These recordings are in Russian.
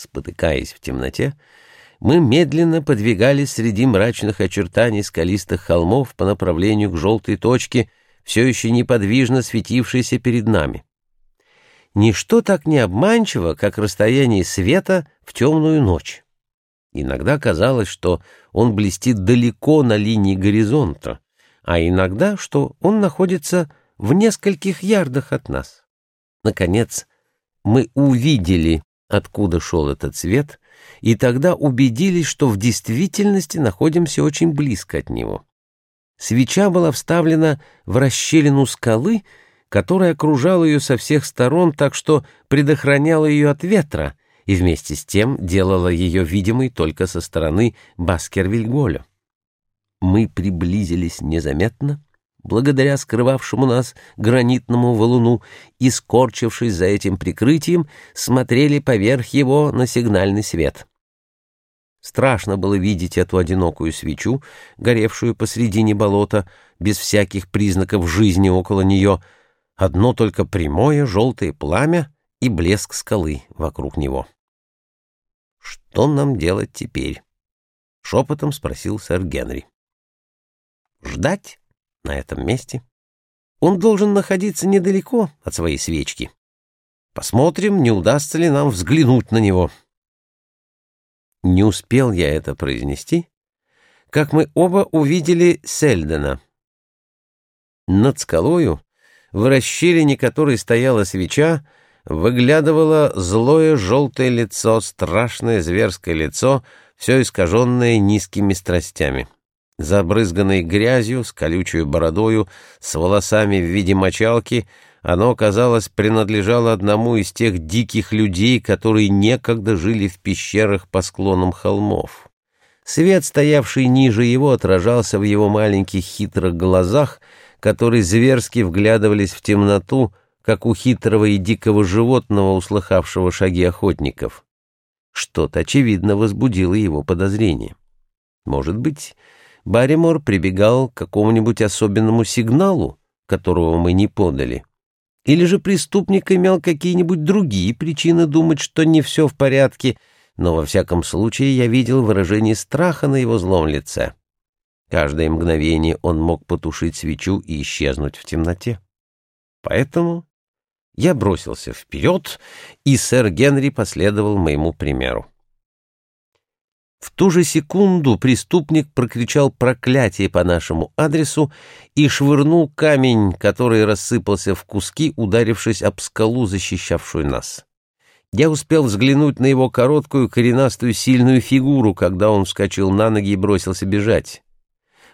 Спотыкаясь в темноте, мы медленно подвигались среди мрачных очертаний скалистых холмов по направлению к желтой точке, все еще неподвижно светившейся перед нами. Ничто так не обманчиво, как расстояние света в темную ночь. Иногда казалось, что он блестит далеко на линии горизонта, а иногда, что он находится в нескольких ярдах от нас. Наконец, мы увидели, откуда шел этот свет, и тогда убедились, что в действительности находимся очень близко от него. Свеча была вставлена в расщелину скалы, которая окружала ее со всех сторон, так что предохраняла ее от ветра и вместе с тем делала ее видимой только со стороны Баскервильголя. Мы приблизились незаметно, благодаря скрывавшему нас гранитному валуну, и, скорчившись за этим прикрытием, смотрели поверх его на сигнальный свет. Страшно было видеть эту одинокую свечу, горевшую посредине болота, без всяких признаков жизни около нее, одно только прямое желтое пламя и блеск скалы вокруг него. «Что нам делать теперь?» — шепотом спросил сэр Генри. «Ждать?» На этом месте. Он должен находиться недалеко от своей свечки. Посмотрим, не удастся ли нам взглянуть на него. Не успел я это произнести, как мы оба увидели Сельдена. Над скалою, в расщелине которой стояла свеча, выглядывало злое желтое лицо, страшное зверское лицо, все искаженное низкими страстями забрызганной грязью, с колючей бородою, с волосами в виде мочалки, оно, казалось, принадлежало одному из тех диких людей, которые некогда жили в пещерах по склонам холмов. Свет, стоявший ниже его, отражался в его маленьких хитрых глазах, которые зверски вглядывались в темноту, как у хитрого и дикого животного, услыхавшего шаги охотников. Что-то, очевидно, возбудило его подозрение. Может быть, Барримор прибегал к какому-нибудь особенному сигналу, которого мы не подали. Или же преступник имел какие-нибудь другие причины думать, что не все в порядке, но во всяком случае я видел выражение страха на его злом лице. Каждое мгновение он мог потушить свечу и исчезнуть в темноте. Поэтому я бросился вперед, и сэр Генри последовал моему примеру. В ту же секунду преступник прокричал проклятие по нашему адресу и швырнул камень, который рассыпался в куски, ударившись об скалу, защищавшую нас. Я успел взглянуть на его короткую, коренастую, сильную фигуру, когда он вскочил на ноги и бросился бежать.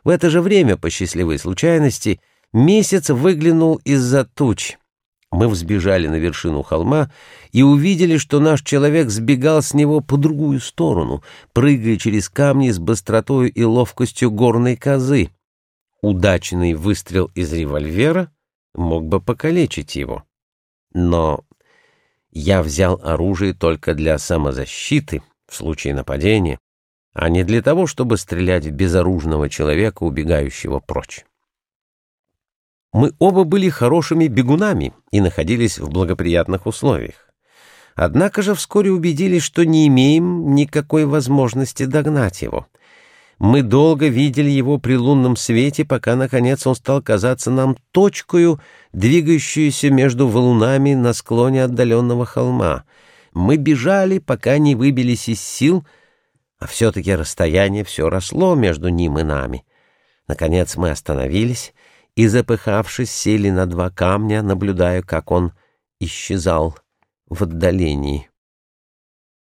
В это же время, по счастливой случайности, месяц выглянул из-за туч — мы взбежали на вершину холма и увидели, что наш человек сбегал с него по другую сторону, прыгая через камни с быстротой и ловкостью горной козы. Удачный выстрел из револьвера мог бы покалечить его. Но я взял оружие только для самозащиты в случае нападения, а не для того, чтобы стрелять в безоружного человека, убегающего прочь. Мы оба были хорошими бегунами и находились в благоприятных условиях. Однако же вскоре убедились, что не имеем никакой возможности догнать его. Мы долго видели его при лунном свете, пока, наконец, он стал казаться нам точкою, двигающуюся между валунами на склоне отдаленного холма. Мы бежали, пока не выбились из сил, а все-таки расстояние все росло между ним и нами. Наконец мы остановились — и, запыхавшись, сели на два камня, наблюдая, как он исчезал в отдалении.